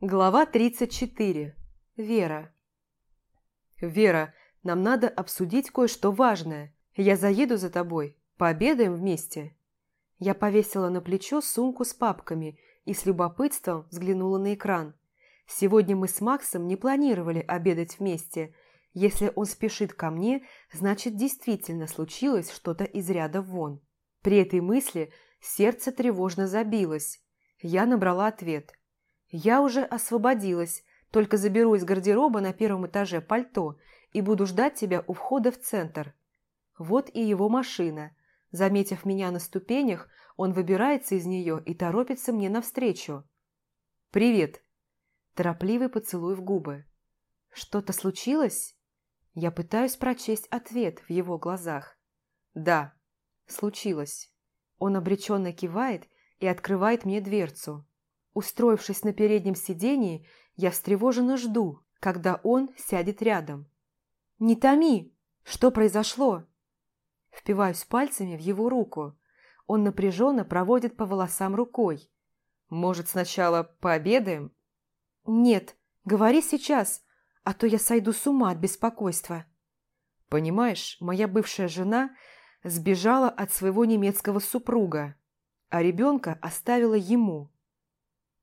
Глава 34. Вера. «Вера, нам надо обсудить кое-что важное. Я заеду за тобой. Пообедаем вместе». Я повесила на плечо сумку с папками и с любопытством взглянула на экран. Сегодня мы с Максом не планировали обедать вместе. Если он спешит ко мне, значит, действительно случилось что-то из ряда вон. При этой мысли сердце тревожно забилось. Я набрала ответ – я уже освободилась, только заберу из гардероба на первом этаже пальто и буду ждать тебя у входа в центр. Вот и его машина. Заметив меня на ступенях, он выбирается из нее и торопится мне навстречу. «Привет!» Торопливый поцелуй в губы. «Что-то случилось?» Я пытаюсь прочесть ответ в его глазах. «Да, случилось». Он обреченно кивает и открывает мне дверцу. Устроившись на переднем сидении, я встревоженно жду, когда он сядет рядом. «Не томи! Что произошло?» Впиваюсь пальцами в его руку. Он напряженно проводит по волосам рукой. «Может, сначала пообедаем?» «Нет, говори сейчас, а то я сойду с ума от беспокойства». «Понимаешь, моя бывшая жена сбежала от своего немецкого супруга, а ребенка оставила ему.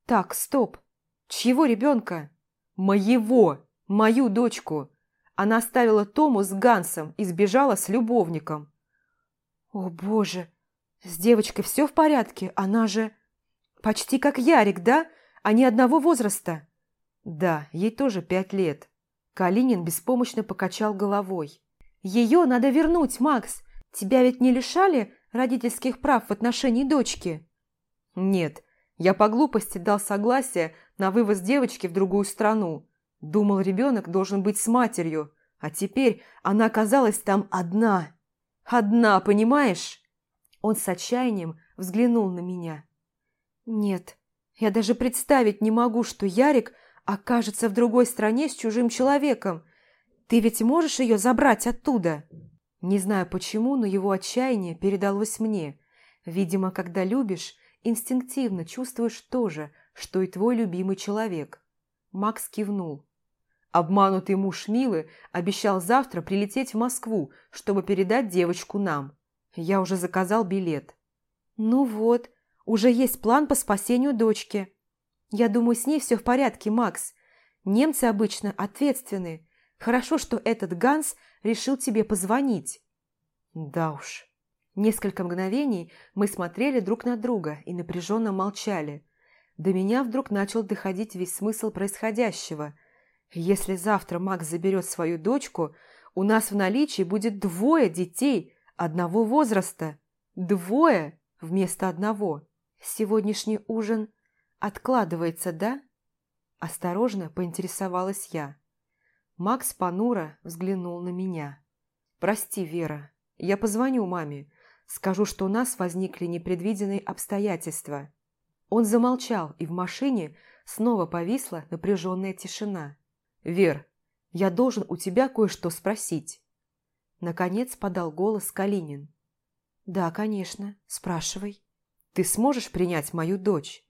Так, стоп. Чьего ребенка? Моего! Мою дочку! Она оставила Тому с Гансом и сбежала с любовником. О, боже! С девочкой все в порядке? Она же... Почти как Ярик, да? Они одного возраста. Да, ей тоже пять лет. Калинин беспомощно покачал головой. Ее надо вернуть, Макс. Тебя ведь не лишали родительских прав в отношении дочки? Нет, я по глупости дал согласие на вывоз девочки в другую страну. Думал, ребенок должен быть с матерью, а теперь она оказалась там одна. Одна, понимаешь? Он с отчаянием взглянул на меня. Нет, я даже представить не могу, что Ярик окажется в другой стране с чужим человеком. Ты ведь можешь ее забрать оттуда? Не знаю почему, но его отчаяние передалось мне. Видимо, когда любишь, инстинктивно чувствуешь то же, что и твой любимый человек. Макс кивнул. Обманутый муж Милы обещал завтра прилететь в Москву, чтобы передать девочку нам. Я уже заказал билет. Ну вот, уже есть план по спасению дочки. Я думаю, с ней все в порядке, Макс. Немцы обычно ответственны. Хорошо, что этот Ганс решил тебе позвонить. Да уж. Несколько мгновений мы смотрели друг на друга и напряженно молчали. До меня вдруг начал доходить весь смысл происходящего. Если завтра Макс заберет свою дочку, у нас в наличии будет двое детей одного возраста. Двое вместо одного. Сегодняшний ужин откладывается, да? Осторожно поинтересовалась я. Макс понуро взглянул на меня. «Прости, Вера, я позвоню маме. Скажу, что у нас возникли непредвиденные обстоятельства». Он замолчал, и в машине снова повисла напряженная тишина. «Вер, я должен у тебя кое-что спросить». Наконец подал голос Калинин. «Да, конечно. Спрашивай». «Ты сможешь принять мою дочь?»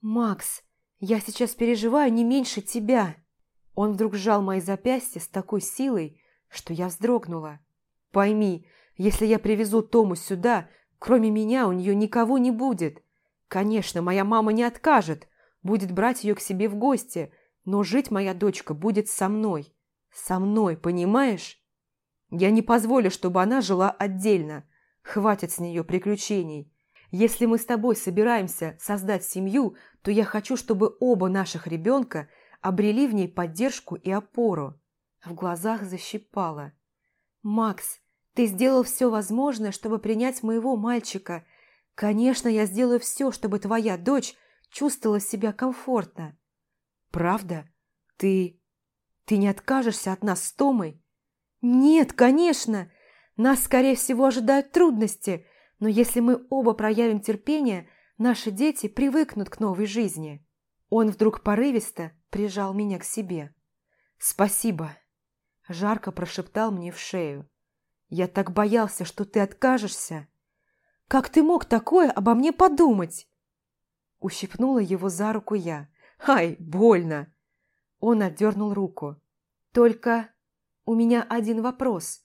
«Макс, я сейчас переживаю не меньше тебя». Он вдруг сжал мои запястья с такой силой, что я вздрогнула. «Пойми, если я привезу Тому сюда, кроме меня у нее никого не будет. Конечно, моя мама не откажет, будет брать ее к себе в гости, но жить моя дочка будет со мной. Со мной, понимаешь? Я не позволю, чтобы она жила отдельно. Хватит с нее приключений. Если мы с тобой собираемся создать семью, то я хочу, чтобы оба наших ребенка обрели в ней поддержку и опору. В глазах защипало. «Макс, ты сделал все возможное, чтобы принять моего мальчика. Конечно, я сделаю все, чтобы твоя дочь чувствовала себя комфортно. Правда? Ты... ты не откажешься от нас с Томой? Нет, конечно. Нас, скорее всего, ожидают трудности, но если мы оба проявим терпение, наши дети привыкнут к новой жизни. Он вдруг порывисто прижал меня к себе. «Спасибо», – жарко прошептал мне в шею. Я так боялся, что ты откажешься. Как ты мог такое обо мне подумать? Ущипнула его за руку я. Ай, больно!» Он отдернул руку. «Только у меня один вопрос.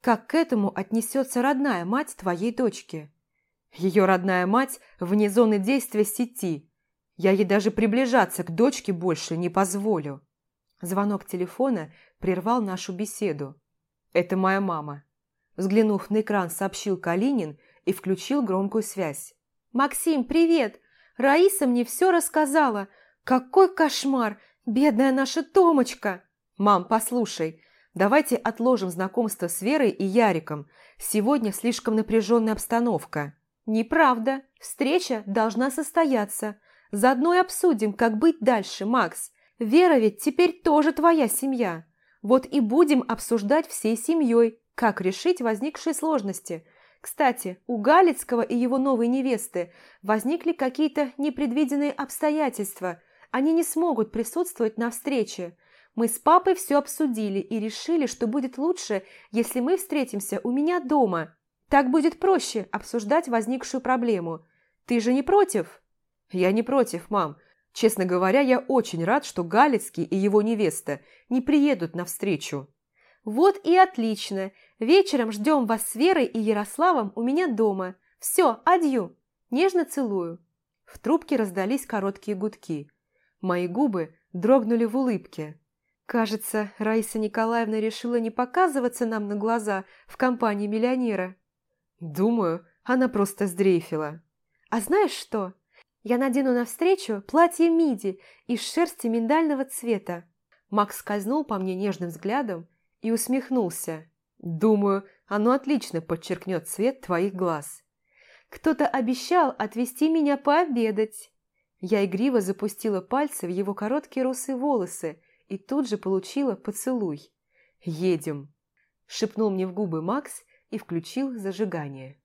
Как к этому отнесется родная мать твоей дочки?» «Ее родная мать вне зоны действия сети. Я ей даже приближаться к дочке больше не позволю». Звонок телефона прервал нашу беседу. «Это моя мама», – взглянув на экран, сообщил Калинин и включил громкую связь. «Максим, привет! Раиса мне все рассказала. Какой кошмар! Бедная наша Томочка!» «Мам, послушай, давайте отложим знакомство с Верой и Яриком. Сегодня слишком напряженная обстановка». «Неправда. Встреча должна состояться. Заодно и обсудим, как быть дальше, Макс. Вера ведь теперь тоже твоя семья. Вот и будем обсуждать всей семьей, как решить возникшие сложности. Кстати, у Галицкого и его новой невесты возникли какие-то непредвиденные обстоятельства. Они не смогут присутствовать на встрече. Мы с папой все обсудили и решили, что будет лучше, если мы встретимся у меня дома. Так будет проще обсуждать возникшую проблему. Ты же не против? Я не против, мам. Честно говоря, я очень рад, что Галицкий и его невеста не приедут навстречу. Вот и отлично. Вечером ждем вас с Верой и Ярославом у меня дома. Все, адью. Нежно целую. В трубке раздались короткие гудки. Мои губы дрогнули в улыбке. Кажется, Раиса Николаевна решила не показываться нам на глаза в компании миллионера. Думаю, она просто сдрейфила. А знаешь что? Я надену навстречу платье миди из шерсти миндального цвета. Макс скользнул по мне нежным взглядом и усмехнулся. Думаю, оно отлично подчеркнет цвет твоих глаз. Кто-то обещал отвезти меня пообедать. Я игриво запустила пальцы в его короткие русые волосы и тут же получила поцелуй. «Едем!» – шепнул мне в губы Макс и включил зажигание.